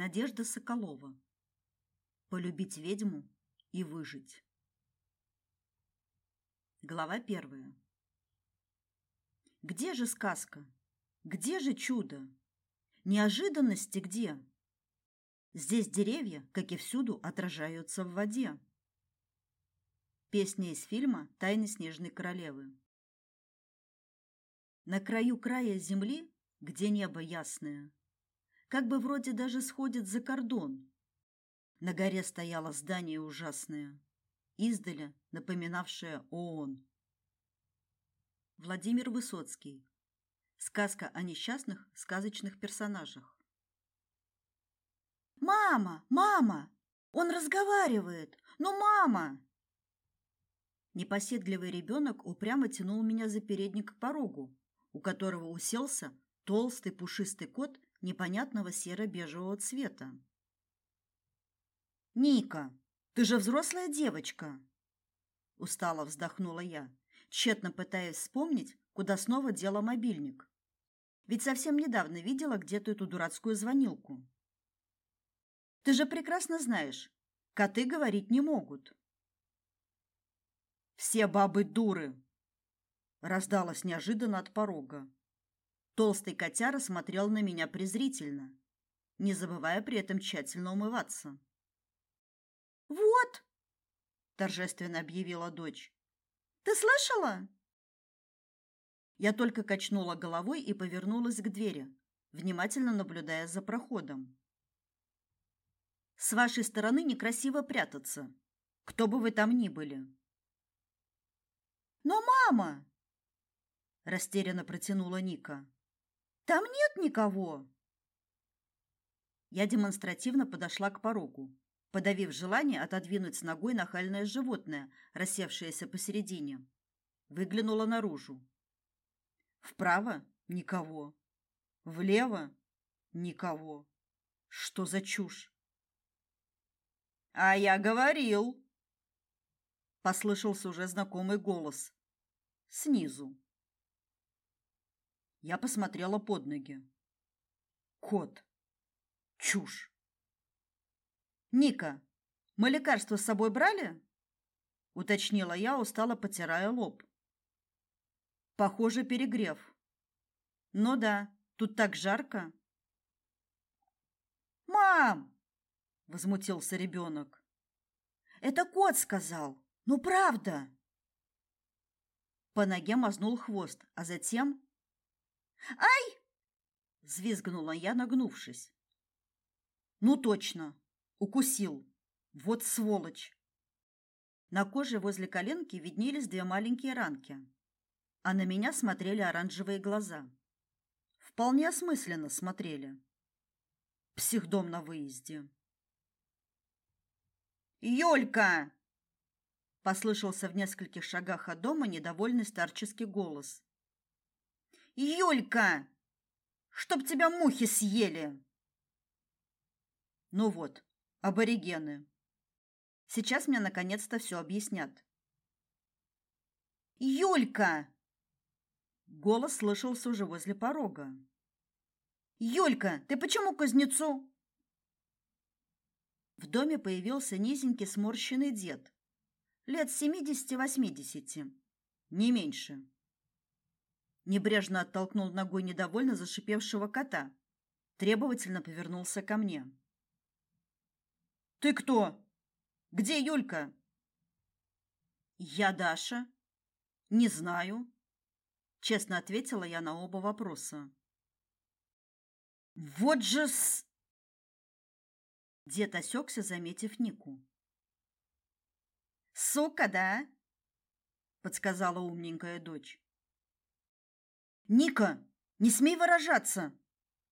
Надежда Соколова. Полюбить ведьму и выжить. Глава первая. Где же сказка? Где же чудо? Неожиданности где? Здесь деревья, как и всюду, отражаются в воде. Песня из фильма Тайны снежной королевы. На краю края земли, где небо ясное, как бы вроде даже сходит за кордон. На горе стояло здание ужасное, издали напоминавшее ООН. Владимир Высоцкий. Сказка о несчастных сказочных персонажах. Мама, мама, он разговаривает. Ну, мама. Непоседливый ребенок упрямо тянул меня за передник к порогу, у которого уселся толстый пушистый кот непонятного серо-бежевого цвета. Ника, ты же взрослая девочка, устало вздохнула я, тщетно пытаясь вспомнить, куда снова дела мобильник. Ведь совсем недавно видела где-то эту дурацкую звонилку. Ты же прекрасно знаешь, коты говорить не могут. Все бабы дуры, раздалось неожиданно от порога. Толстый котяра смотрел на меня презрительно, не забывая при этом тщательно умываться. «Вот!» – торжественно объявила дочь. «Ты слышала?» Я только качнула головой и повернулась к двери, внимательно наблюдая за проходом. «С вашей стороны некрасиво прятаться, кто бы вы там ни были». «Но мама!» – растерянно протянула Ника. Там нет никого. Я демонстративно подошла к порогу, подавив желание отодвинуть с ногой нахальное животное, рассевшееся посередине. Выглянула наружу. Вправо никого. Влево никого. Что за чушь? А я говорил, послышался уже знакомый голос снизу. Я посмотрела под ноги. Кот. Чушь. Ника, мы лекарства с собой брали? уточнила я, устало потирая лоб. Похоже, перегрев. Ну да, тут так жарко. Мам, возмутился ребенок. Это кот сказал. Ну правда. По ноге мазнул хвост, а затем Ай! взвизгнула я, нагнувшись. Ну точно, укусил. Вот сволочь. На коже возле коленки виднелись две маленькие ранки, а на меня смотрели оранжевые глаза. Вполне осмысленно смотрели. Психдом на выезде. Юлька! послышался в нескольких шагах от дома недовольный старческий голос. Юлька, чтоб тебя мухи съели. Ну вот, аборигены. Сейчас мне наконец-то все объяснят. Юлька. Голос слышался уже возле порога. Юлька, ты почему к кузнецу? В доме появился низенький сморщенный дед, лет семидесяти-восьмидесяти, не меньше небрежно оттолкнул ногой недовольно зашипевшего кота. Требовательно повернулся ко мне. Ты кто? Где Юлька? Я Даша. Не знаю, честно ответила я на оба вопроса. Вот же с Дед осекся, заметив Нику. Сука, да? подсказала умненькая дочь. Ника, не смей выражаться,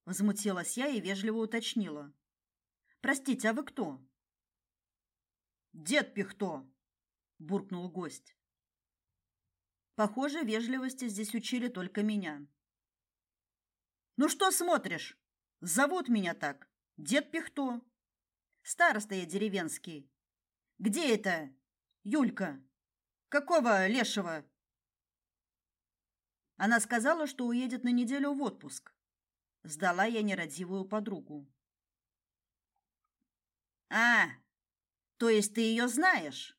возмутилась я и вежливо уточнила. Простите, а вы кто? Дед Пихто, буркнул гость. Похоже, вежливости здесь учили только меня. Ну что смотришь? Зовут меня так. Дед Пихто. Староста я деревенский. Где это? Юлька. Какого лешего? Она сказала, что уедет на неделю в отпуск. Сдала я нерадивую подругу. А, то есть ты ее знаешь?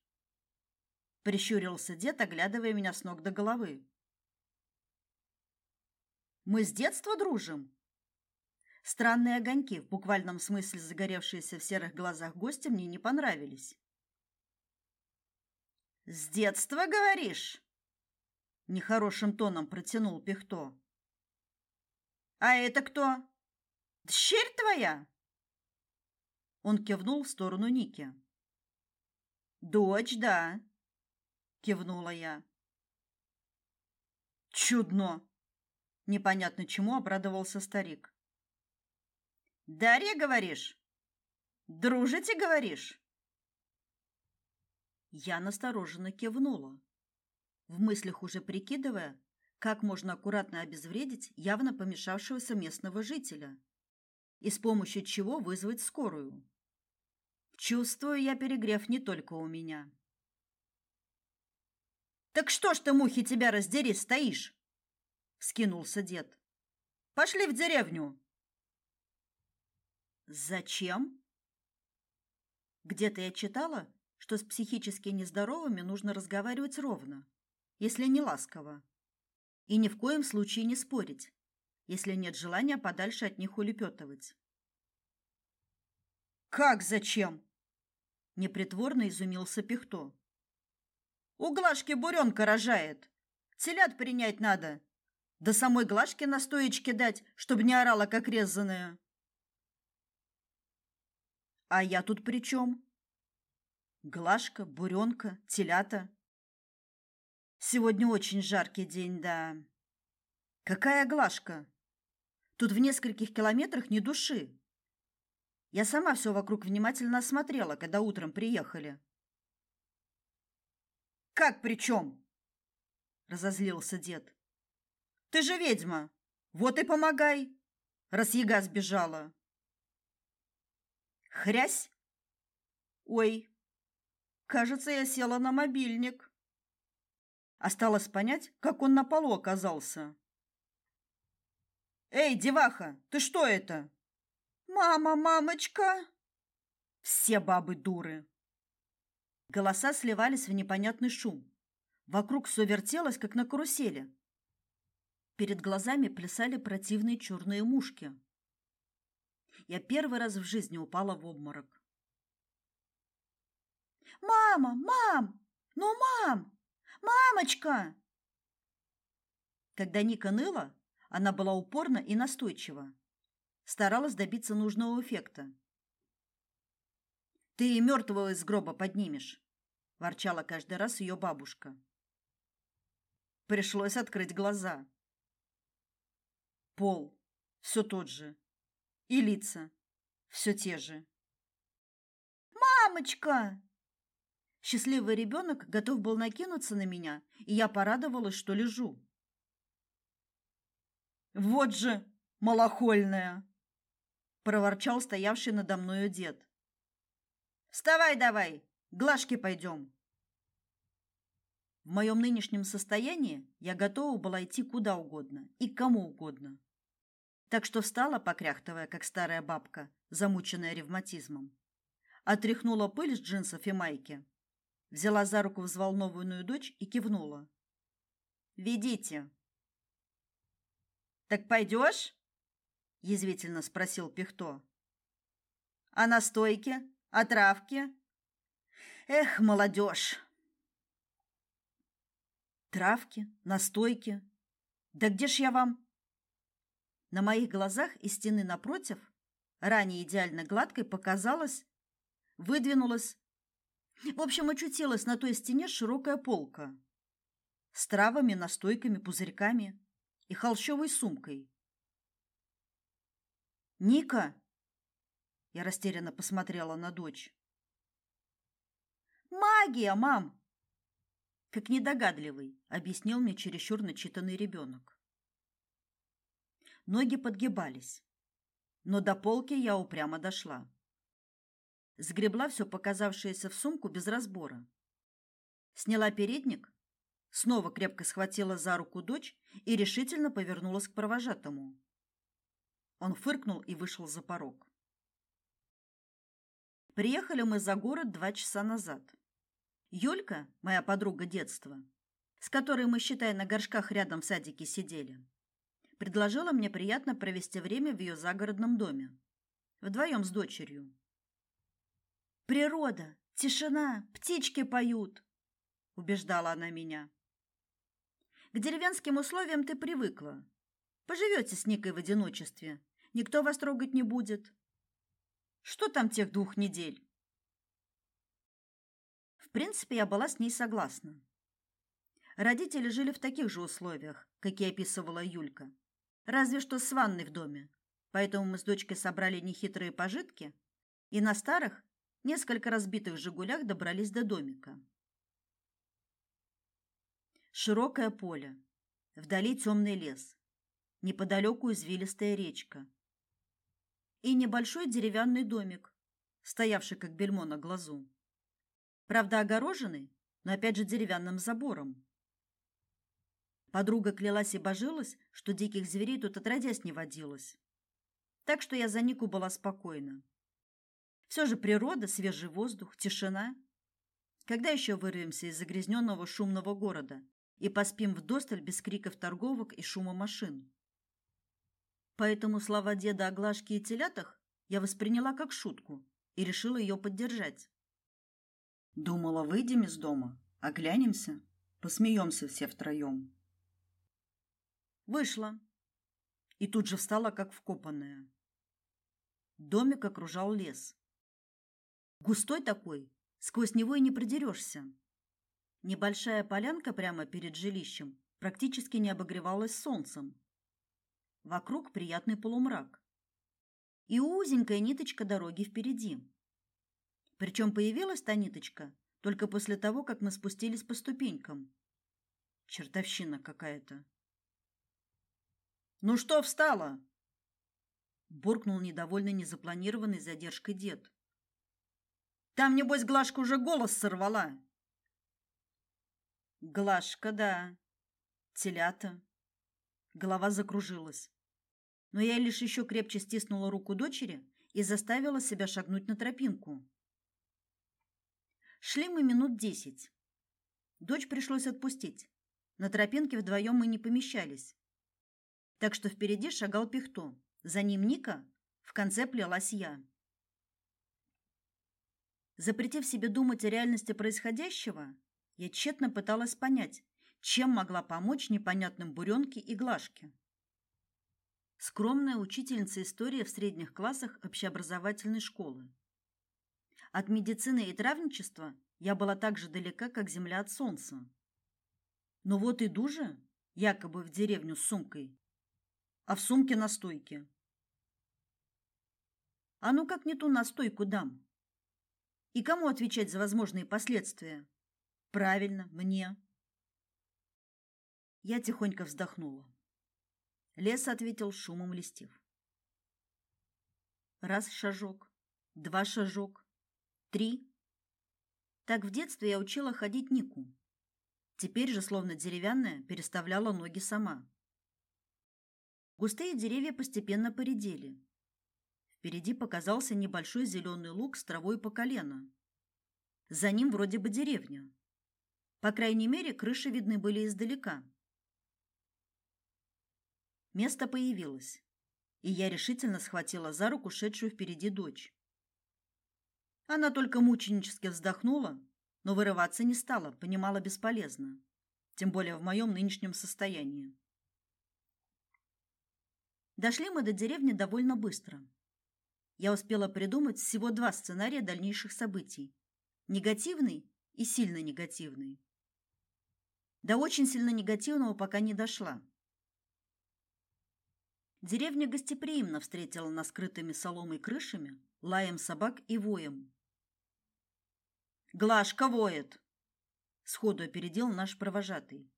Прищурился дед, оглядывая меня с ног до головы. Мы с детства дружим. Странные огоньки, в буквальном смысле загоревшиеся в серых глазах гостя, мне не понравились. С детства, говоришь? Нехорошим тоном протянул Пихто. А это кто? Дщерь твоя? Он кивнул в сторону Ники. Дочь, да, кивнула я. Чудно. Непонятно чему обрадовался старик. Дарья, говоришь? Дружите, говоришь? Я настороженно кивнула, в мыслях уже прикидывая, как можно аккуратно обезвредить явно помешавшегося местного жителя и с помощью чего вызвать скорую. Чувствую я перегрев не только у меня. Так что ж ты, мухи, тебя раздери, стоишь? вскинулся дед. Пошли в деревню. Зачем? Где-то я читала, что с психически нездоровыми нужно разговаривать ровно, если не ласково, и ни в коем случае не спорить, если нет желания подальше от них улепетывать. Как зачем? непритворно изумился Пихто. У Глашки буренка рожает. Телят принять надо. Да самой Глашке на стоечке дать, чтобы не орала как резаная. А я тут при чем? Глашка, буренка, телята. Сегодня очень жаркий день, да. Какая Глашка? Тут в нескольких километрах ни души. Я сама все вокруг внимательно осмотрела, когда утром приехали. Как при чем? разозлился дед. Ты же ведьма. Вот и помогай, раз яга сбежала. Хрясь. Ой. Кажется, я села на мобильник. Осталось понять, как он на полу оказался. Эй, деваха, ты что это? Мама, мамочка. Все бабы дуры. Голоса сливались в непонятный шум. Вокруг все вертелось, как на карусели. Перед глазами плясали противные черные мушки. Я первый раз в жизни упала в обморок. Мама, мам! Ну, мам! Мамочка! Когда Ника ныла, она была упорна и настойчива. Старалась добиться нужного эффекта. Ты и мертвого из гроба поднимешь, ворчала каждый раз ее бабушка. Пришлось открыть глаза. Пол все тот же, и лица все те же. Мамочка! Счастливый ребенок готов был накинуться на меня, и я порадовалась, что лежу. Вот же малохольная, проворчал стоявший надо мною дед. Вставай давай, глажки пойдем. В моем нынешнем состоянии я готова была идти куда угодно и к кому угодно. Так что встала, покряхтывая, как старая бабка, замученная ревматизмом. Отряхнула пыль с джинсов и майки. Взяла за руку взволнованную дочь и кивнула. «Ведите». «Так пойдешь?» – язвительно спросил Пихто. «А на стойке? А травки?» «Эх, молодежь!» «Травки? Настойки? Да где ж я вам?» На моих глазах из стены напротив, ранее идеально гладкой, показалось, выдвинулась в общем, очутилась на той стене широкая полка с травами, настойками, пузырьками и холщовой сумкой. Ника, я растерянно посмотрела на дочь. Магия, мам. Как недогадливый, объяснил мне чересчур начитанный ребенок. Ноги подгибались, но до полки я упрямо дошла. Сгребла все показавшееся в сумку без разбора. Сняла передник, снова крепко схватила за руку дочь и решительно повернулась к провожатому. Он фыркнул и вышел за порог. Приехали мы за город два часа назад. Юлька, моя подруга детства, с которой мы, считай, на горшках рядом в садике сидели, предложила мне приятно провести время в ее загородном доме. Вдвоем с дочерью. «Природа, тишина, птички поют», — убеждала она меня. «К деревенским условиям ты привыкла. Поживете с Никой в одиночестве. Никто вас трогать не будет. Что там тех двух недель?» В принципе, я была с ней согласна. Родители жили в таких же условиях, какие описывала Юлька. Разве что с ванной в доме. Поэтому мы с дочкой собрали нехитрые пожитки и на старых, несколько разбитых «Жигулях» добрались до домика. Широкое поле, вдали темный лес, неподалеку извилистая речка и небольшой деревянный домик, стоявший как бельмо на глазу. Правда, огороженный, но опять же деревянным забором. Подруга клялась и божилась, что диких зверей тут отродясь не водилось. Так что я за Нику была спокойна. Все же природа, свежий воздух, тишина. Когда еще вырвемся из загрязненного шумного города и поспим вдосталь без криков торговок и шума машин? Поэтому слова деда о Глашке и телятах я восприняла как шутку и решила ее поддержать. Думала, выйдем из дома, оглянемся, посмеемся все втроем. Вышла. И тут же встала, как вкопанная. Домик окружал лес. Густой такой, сквозь него и не продерешься. Небольшая полянка прямо перед жилищем практически не обогревалась солнцем. Вокруг приятный полумрак. И узенькая ниточка дороги впереди. Причем появилась та ниточка только после того, как мы спустились по ступенькам. Чертовщина какая-то. Ну что встала? буркнул недовольный незапланированной задержкой дед. Там небось Глашка уже голос сорвала. Глашка, да. Телята. Голова закружилась. Но я лишь еще крепче стиснула руку дочери и заставила себя шагнуть на тропинку. Шли мы минут десять. Дочь пришлось отпустить. На тропинке вдвоем мы не помещались. Так что впереди шагал Пихто, за ним Ника, в конце плелась я. Запретив себе думать о реальности происходящего, я тщетно пыталась понять, чем могла помочь непонятным буренке и Глашке. Скромная учительница истории в средних классах общеобразовательной школы. От медицины и травничества я была так же далека, как земля от солнца. Но вот иду же, якобы в деревню с сумкой, а в сумке настойки. А ну как не ту настойку дам? И кому отвечать за возможные последствия? Правильно, мне. Я тихонько вздохнула. Лес ответил шумом листьев. Раз шажок, два шажок, три. Так в детстве я учила ходить Нику. Теперь же, словно деревянная, переставляла ноги сама. Густые деревья постепенно поредели. Впереди показался небольшой зеленый луг с травой по колено. За ним вроде бы деревня. По крайней мере, крыши видны были издалека. Место появилось, и я решительно схватила за руку шедшую впереди дочь. Она только мученически вздохнула, но вырываться не стала, понимала бесполезно, тем более в моем нынешнем состоянии. Дошли мы до деревни довольно быстро. Я успела придумать всего два сценария дальнейших событий: негативный и сильно негативный. До очень сильно негативного пока не дошла. Деревня гостеприимно встретила нас скрытыми соломой крышами, лаем собак и воем. Глашка воет, сходу опередил наш провожатый.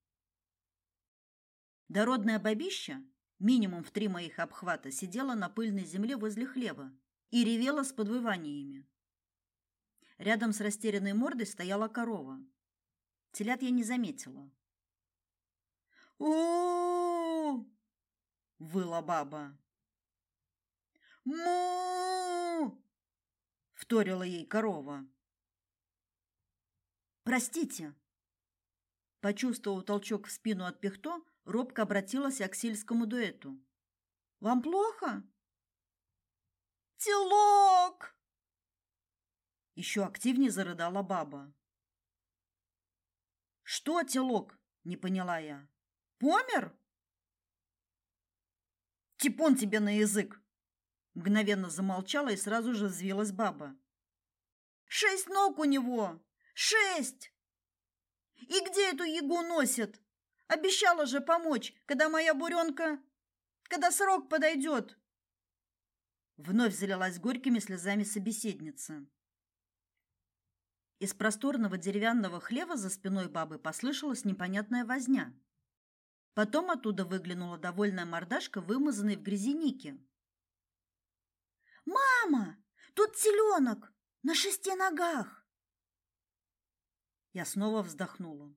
Дородная бабища минимум в три моих обхвата, сидела на пыльной земле возле хлева и ревела с подвываниями. Рядом с растерянной мордой стояла корова. Телят я не заметила. у выла баба. му вторила ей корова. Простите. Почувствовав толчок в спину от Пихто, робко обратилась к сельскому дуэту. Вам плохо? Телок! Еще активнее зарыдала баба. Что, телок? Не поняла я. Помер? Типон тебе на язык. Мгновенно замолчала и сразу же взвилась баба. Шесть ног у него. Шесть. И где эту ягу носят? Обещала же помочь, когда моя буренка, когда срок подойдет. Вновь залилась горькими слезами собеседница. Из просторного деревянного хлева за спиной бабы послышалась непонятная возня. Потом оттуда выглянула довольная мордашка, вымазанной в грязи Ники. «Мама, тут теленок на шести ногах!» Я снова вздохнула.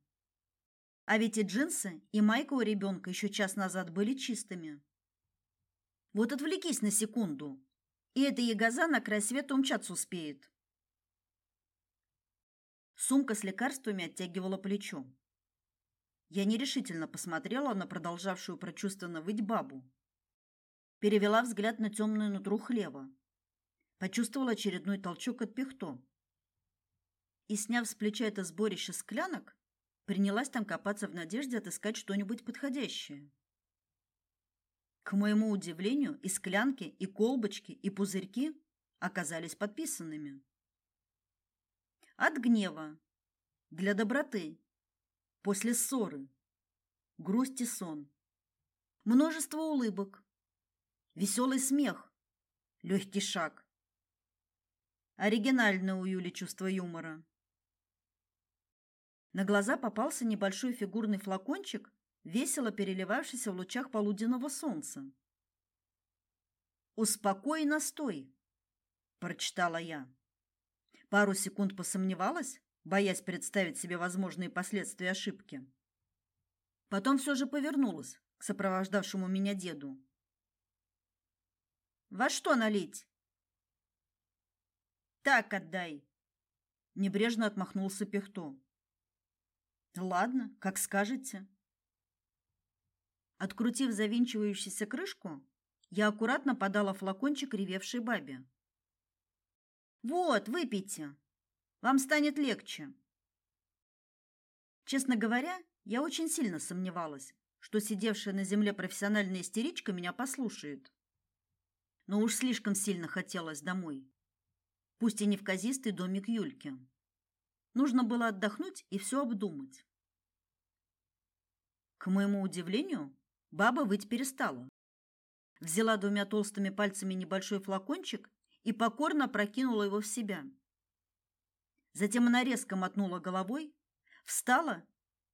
А ведь и джинсы, и майка у ребенка еще час назад были чистыми. Вот отвлекись на секунду, и эта ягоза на край света умчаться успеет. Сумка с лекарствами оттягивала плечо. Я нерешительно посмотрела на продолжавшую прочувствованно выть бабу. Перевела взгляд на темную нутру хлева. Почувствовала очередной толчок от пихто. И, сняв с плеча это сборище склянок, принялась там копаться в надежде отыскать что-нибудь подходящее. К моему удивлению, и склянки, и колбочки, и пузырьки оказались подписанными. От гнева, для доброты, после ссоры, грусть и сон, множество улыбок, веселый смех, легкий шаг. Оригинальное у Юли чувство юмора. На глаза попался небольшой фигурный флакончик, весело переливавшийся в лучах полуденного солнца. «Успокой настой», – прочитала я. Пару секунд посомневалась, боясь представить себе возможные последствия ошибки. Потом все же повернулась к сопровождавшему меня деду. Во что налить? Так отдай. Небрежно отмахнулся Пехто. Ладно, как скажете. Открутив завинчивающуюся крышку, я аккуратно подала флакончик ревевшей бабе. Вот, выпейте. Вам станет легче. Честно говоря, я очень сильно сомневалась, что сидевшая на земле профессиональная истеричка меня послушает. Но уж слишком сильно хотелось домой. Пусть и не в казистый домик Юльки. Нужно было отдохнуть и все обдумать. К моему удивлению, баба выть перестала. Взяла двумя толстыми пальцами небольшой флакончик и покорно прокинула его в себя. Затем она резко мотнула головой, встала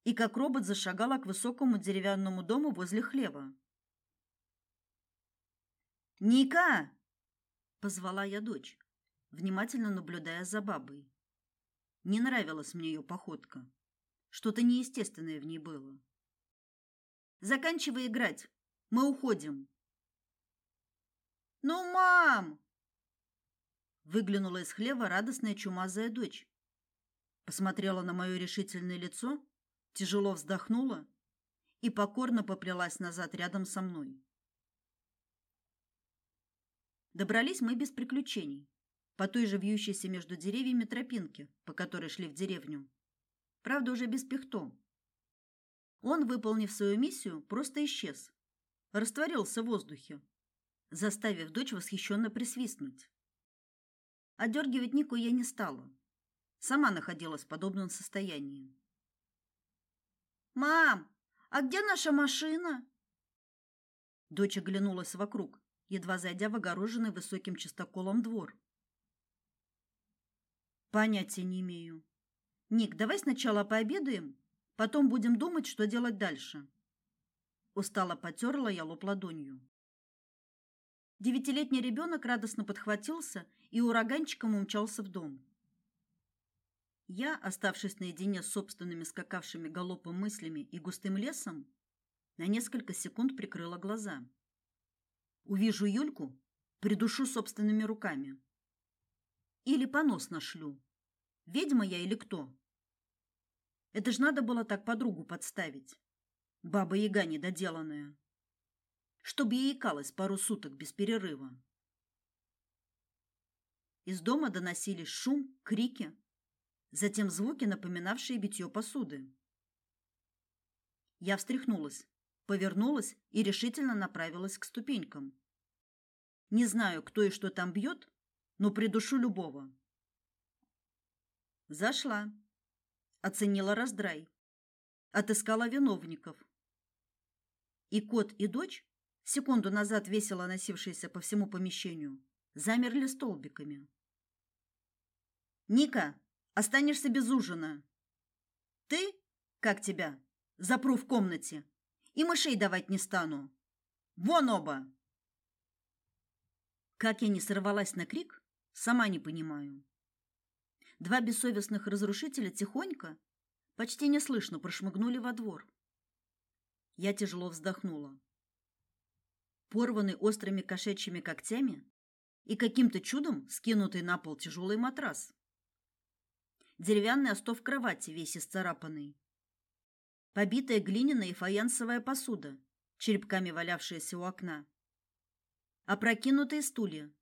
и как робот зашагала к высокому деревянному дому возле хлева. «Ника!» – позвала я дочь, внимательно наблюдая за бабой. Не нравилась мне ее походка. Что-то неестественное в ней было. «Заканчивай играть. Мы уходим». «Ну, мам!» Выглянула из хлева радостная чумазая дочь посмотрела на мое решительное лицо, тяжело вздохнула и покорно поплелась назад рядом со мной. Добрались мы без приключений, по той же вьющейся между деревьями тропинке, по которой шли в деревню. Правда, уже без пихто. Он, выполнив свою миссию, просто исчез, растворился в воздухе, заставив дочь восхищенно присвистнуть. Одергивать Нику я не стала. Сама находилась в подобном состоянии. Мам, а где наша машина? Дочь оглянулась вокруг, едва зайдя в огороженный высоким частоколом двор. Понятия не имею. Ник, давай сначала пообедаем, потом будем думать, что делать дальше. Устало потерла я лоб ладонью. Девятилетний ребенок радостно подхватился и ураганчиком умчался в дом. Я, оставшись наедине с собственными скакавшими галопом мыслями и густым лесом, на несколько секунд прикрыла глаза. Увижу Юльку, придушу собственными руками. Или понос нашлю. Ведьма я или кто? Это ж надо было так подругу подставить. Баба-яга недоделанная. Чтоб ей икалось пару суток без перерыва. Из дома доносились шум, крики, затем звуки, напоминавшие битье посуды. Я встряхнулась, повернулась и решительно направилась к ступенькам. Не знаю, кто и что там бьет, но придушу любого. Зашла, оценила раздрай, отыскала виновников. И кот, и дочь, секунду назад весело носившиеся по всему помещению, замерли столбиками. Ника, останешься без ужина. Ты, как тебя, запру в комнате и мышей давать не стану. Вон оба. Как я не сорвалась на крик, сама не понимаю. Два бессовестных разрушителя тихонько, почти неслышно прошмыгнули во двор. Я тяжело вздохнула. Порванный острыми кошачьими когтями и каким-то чудом скинутый на пол тяжелый матрас деревянный остов кровати весь исцарапанный. Побитая глиняная и фаянсовая посуда, черепками валявшаяся у окна. Опрокинутые стулья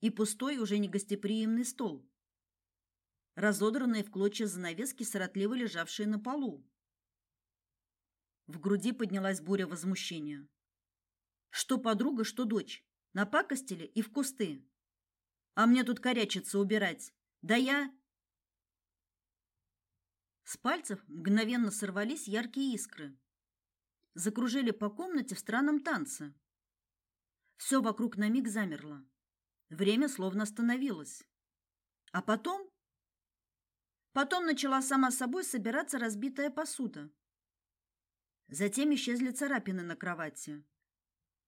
и пустой уже негостеприимный стол. Разодранные в клочья занавески, сиротливо лежавшие на полу. В груди поднялась буря возмущения. Что подруга, что дочь. Напакостили и в кусты. А мне тут корячиться убирать. Да я... С пальцев мгновенно сорвались яркие искры. Закружили по комнате в странном танце. Все вокруг на миг замерло. Время словно остановилось. А потом... Потом начала сама собой собираться разбитая посуда. Затем исчезли царапины на кровати.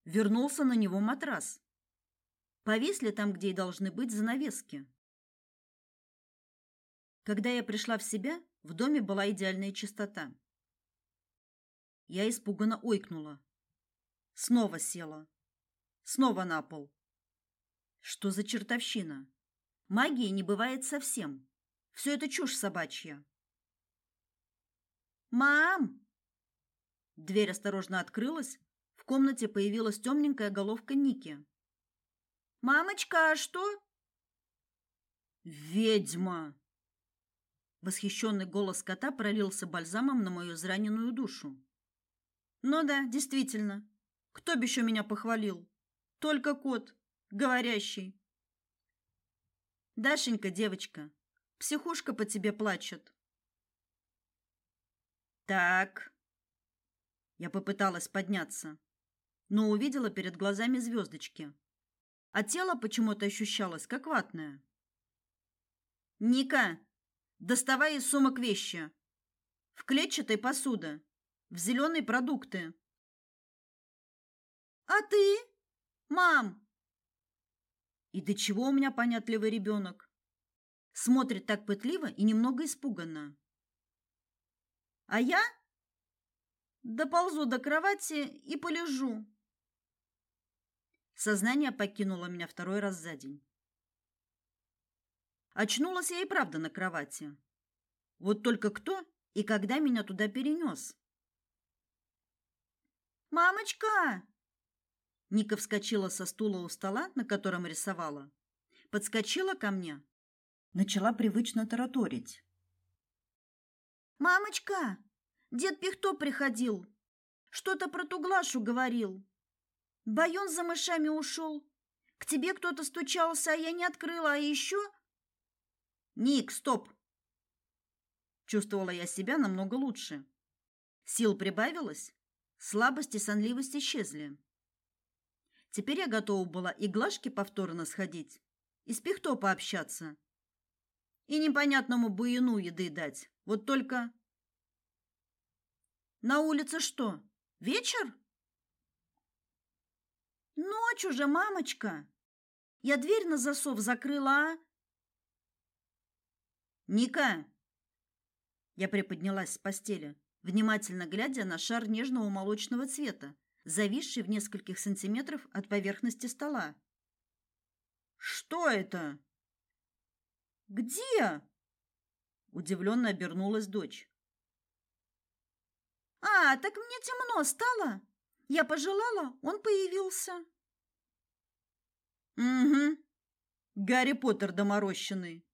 Вернулся на него матрас. Повисли там, где и должны быть занавески. Когда я пришла в себя, в доме была идеальная чистота. Я испуганно ойкнула. Снова села. Снова на пол. Что за чертовщина? Магии не бывает совсем. Все это чушь собачья. Мам! Дверь осторожно открылась. В комнате появилась темненькая головка Ники. Мамочка, а что? Ведьма, Восхищенный голос кота пролился бальзамом на мою израненную душу. Ну да, действительно. Кто бы еще меня похвалил? Только кот, говорящий. Дашенька, девочка, психушка по тебе плачет. Так. Я попыталась подняться, но увидела перед глазами звездочки. А тело почему-то ощущалось как ватное. Ника, Доставай из сумок вещи. В клетчатой посуда. В зеленые продукты. А ты? Мам! И до чего у меня понятливый ребенок? Смотрит так пытливо и немного испуганно. А я доползу до кровати и полежу. Сознание покинуло меня второй раз за день. Очнулась я и правда на кровати. Вот только кто и когда меня туда перенес? Мамочка! Ника вскочила со стула у стола, на котором рисовала, подскочила ко мне, начала привычно тараторить. Мамочка, дед Пихто приходил. Что-то про ту Глашу говорил. Байон за мышами ушел. К тебе кто-то стучался, а я не открыла, а еще Ник, стоп. Чувствовала я себя намного лучше. Сил прибавилось, слабость и сонливость исчезли. Теперь я готова была и глажки повторно сходить, и с пихто пообщаться, и непонятному буину еды дать. Вот только на улице что? Вечер? Ночь уже, мамочка. Я дверь на засов закрыла, а Ника. Я приподнялась с постели, внимательно глядя на шар нежного молочного цвета, зависший в нескольких сантиметров от поверхности стола. Что это? Где? Удивленно обернулась дочь. А, так мне темно стало. Я пожелала, он появился. Угу. Гарри Поттер доморощенный.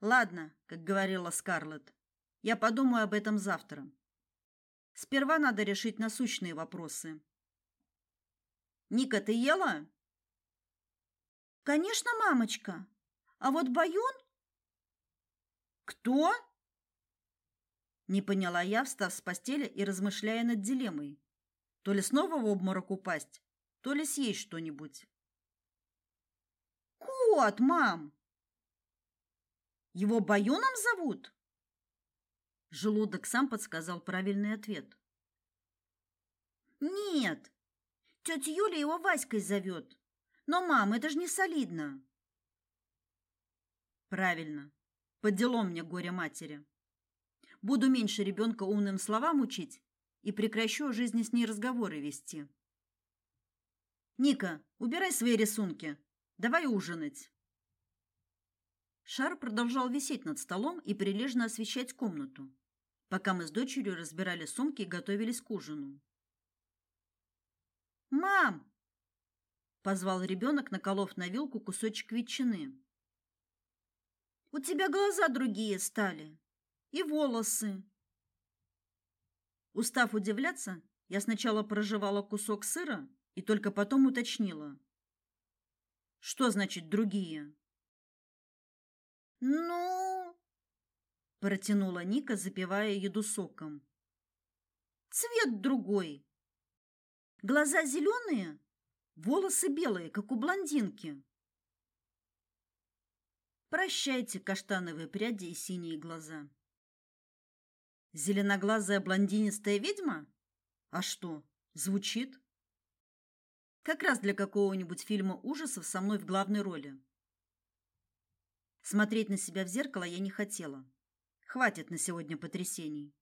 Ладно, как говорила Скарлетт. Я подумаю об этом завтра. Сперва надо решить насущные вопросы. Ника, ты ела? Конечно, мамочка. А вот Баюн? Кто? Не поняла я, встав с постели и размышляя над дилеммой. То ли снова в обморок упасть, то ли съесть что-нибудь. Кот, мам. Его Баюном зовут? Желудок сам подсказал правильный ответ. Нет. Тетя Юля его Васькой зовет. Но, мам, это же не солидно. Правильно. Под делом мне горе матери. Буду меньше ребенка умным словам учить и прекращу о жизни с ней разговоры вести. Ника, убирай свои рисунки. Давай ужинать. Шар продолжал висеть над столом и прилежно освещать комнату, пока мы с дочерью разбирали сумки и готовились к ужину. «Мам!» – позвал ребенок, наколов на вилку кусочек ветчины. «У тебя глаза другие стали и волосы». Устав удивляться, я сначала прожевала кусок сыра и только потом уточнила. «Что значит другие?» Ну, протянула Ника, запивая еду соком. Цвет другой. Глаза зеленые, волосы белые, как у блондинки. Прощайте, каштановые пряди и синие глаза. Зеленоглазая блондинистая ведьма? А что, звучит? Как раз для какого-нибудь фильма ужасов со мной в главной роли. Смотреть на себя в зеркало я не хотела. Хватит на сегодня потрясений.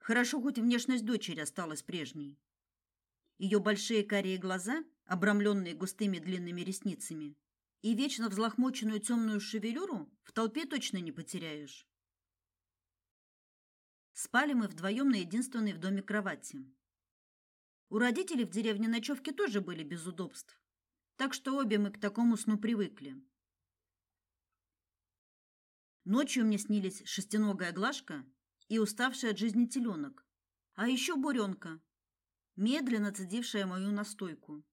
Хорошо, хоть внешность дочери осталась прежней. Ее большие карие глаза, обрамленные густыми длинными ресницами, и вечно взлохмоченную темную шевелюру в толпе точно не потеряешь. Спали мы вдвоем на единственной в доме кровати. У родителей в деревне ночевки тоже были без удобств, так что обе мы к такому сну привыкли. Ночью мне снились шестиногая Глашка и уставший от жизни теленок, а еще буренка, медленно цедившая мою настойку.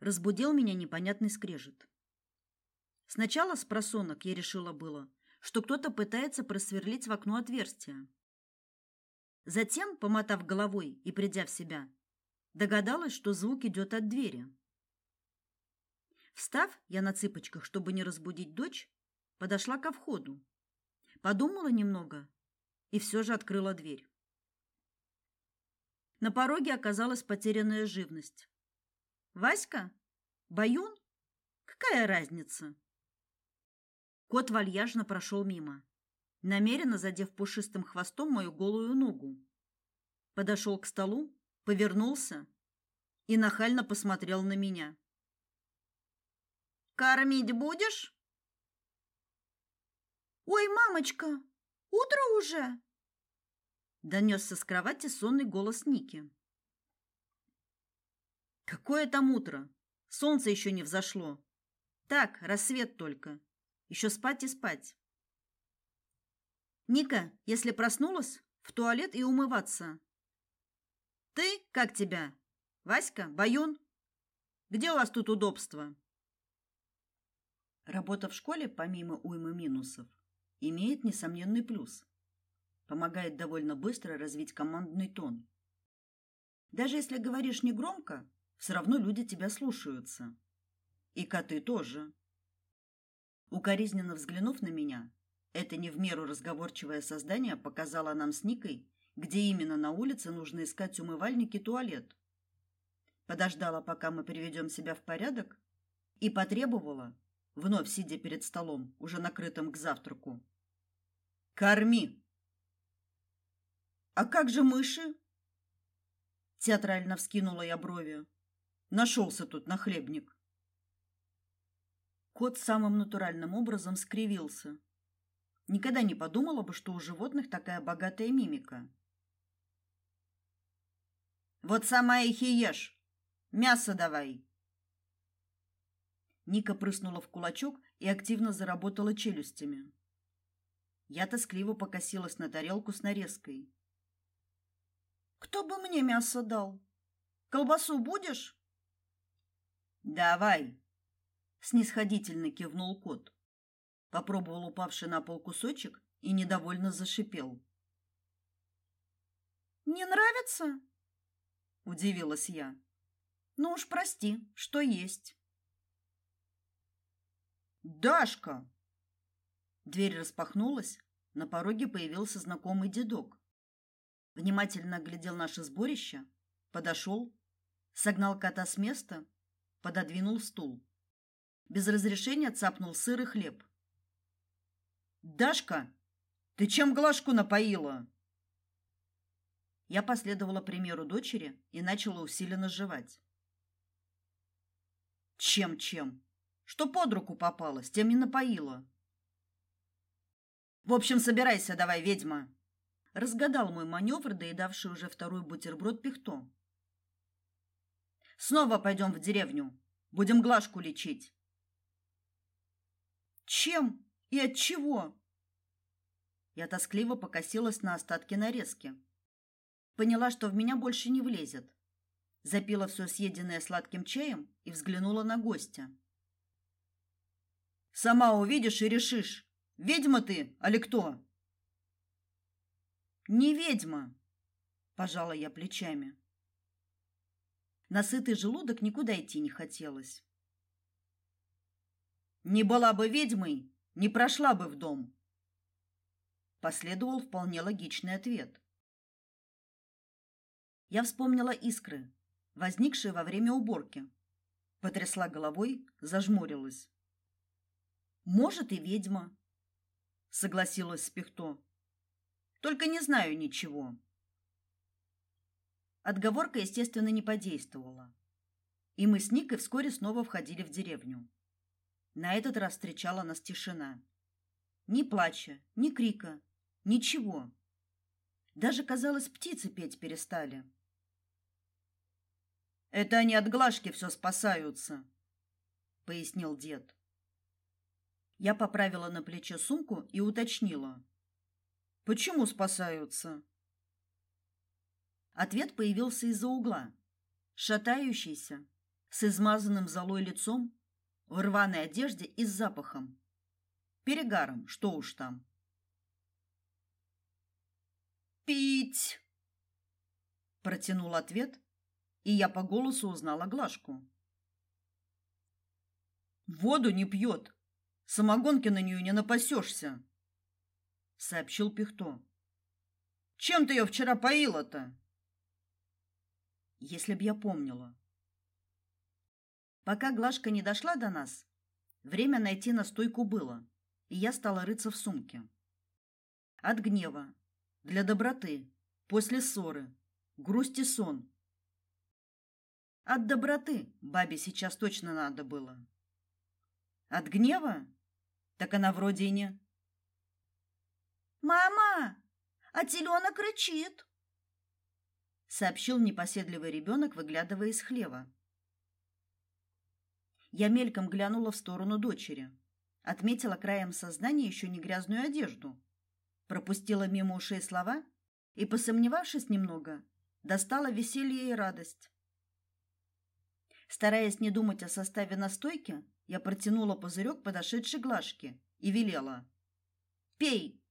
Разбудил меня непонятный скрежет. Сначала с просонок я решила было, что кто-то пытается просверлить в окно отверстие. Затем, помотав головой и придя в себя, догадалась, что звук идет от двери. Встав, я на цыпочках, чтобы не разбудить дочь, подошла ко входу. Подумала немного и все же открыла дверь. На пороге оказалась потерянная живность. Васька? Баюн? Какая разница? Кот вальяжно прошел мимо, намеренно задев пушистым хвостом мою голую ногу. Подошел к столу, повернулся и нахально посмотрел на меня. «Кормить будешь?» Ой, мамочка, утро уже. Донесся с кровати сонный голос Ники. Какое там утро? Солнце еще не взошло. Так, рассвет только. Еще спать и спать. Ника, если проснулась, в туалет и умываться. Ты, как тебя? Васька, Баюн? Где у вас тут удобство? Работа в школе, помимо уймы минусов, имеет несомненный плюс. Помогает довольно быстро развить командный тон. Даже если говоришь негромко, все равно люди тебя слушаются. И коты тоже. Укоризненно взглянув на меня, это не в меру разговорчивое создание показало нам с Никой, где именно на улице нужно искать умывальник и туалет. Подождала, пока мы приведем себя в порядок, и потребовала, вновь сидя перед столом, уже накрытым к завтраку. Корми. А как же мыши? Театрально вскинула я брови. Нашелся тут нахлебник. Кот самым натуральным образом скривился. Никогда не подумала бы, что у животных такая богатая мимика. Вот сама их и ешь. Мясо давай. Ника прыснула в кулачок и активно заработала челюстями. Я тоскливо покосилась на тарелку с нарезкой. Кто бы мне мясо дал? Колбасу будешь? Давай, снисходительно кивнул кот. Попробовал упавший на пол кусочек и недовольно зашипел. Не нравится? удивилась я. Ну уж прости, что есть. Дашка. Дверь распахнулась, на пороге появился знакомый дедок. Внимательно оглядел наше сборище, подошел, согнал кота с места, пододвинул стул. Без разрешения цапнул сыр и хлеб. Дашка, ты чем Глашку напоила? Я последовала примеру дочери и начала усиленно жевать. Чем-чем? Что под руку попало, тем и напоила. В общем, собирайся давай, ведьма. Разгадал мой маневр, доедавший уже второй бутерброд пихто. Снова пойдем в деревню. Будем Глашку лечить. Чем и от чего? Я тоскливо покосилась на остатки нарезки. Поняла, что в меня больше не влезет. Запила все съеденное сладким чаем и взглянула на гостя. Сама увидишь и решишь, ведьма ты, али кто? Не ведьма, пожала я плечами. На сытый желудок никуда идти не хотелось. Не была бы ведьмой, не прошла бы в дом. Последовал вполне логичный ответ. Я вспомнила искры, возникшие во время уборки. Потрясла головой, зажмурилась. Может, и ведьма, согласилась Спихто. Только не знаю ничего. Отговорка, естественно, не подействовала. И мы с Никой вскоре снова входили в деревню. На этот раз встречала нас тишина. Ни плача, ни крика, ничего. Даже, казалось, птицы петь перестали. Это они от Глашки все спасаются, пояснил дед. Я поправила на плече сумку и уточнила: Почему спасаются? Ответ появился из-за угла. Шатающийся, с измазанным золой лицом, в рваной одежде и с запахом. Перегаром, что уж там. «Пить!» Протянул ответ, и я по голосу узнала Глашку. «Воду не пьет. Самогонки на нее не напасешься», сообщил Пихто. Чем ты ее вчера поила-то? Если б я помнила. Пока Глашка не дошла до нас, время найти настойку было, и я стала рыться в сумке. От гнева, для доброты, после ссоры, грусть и сон. От доброты бабе сейчас точно надо было. От гнева? Так она вроде и не «Мама, а теленок кричит!» Сообщил непоседливый ребенок, выглядывая из хлева. Я мельком глянула в сторону дочери, отметила краем сознания еще не грязную одежду, пропустила мимо ушей слова и, посомневавшись немного, достала веселье и радость. Стараясь не думать о составе настойки, я протянула пузырек подошедшей Глашке и велела: "Пей".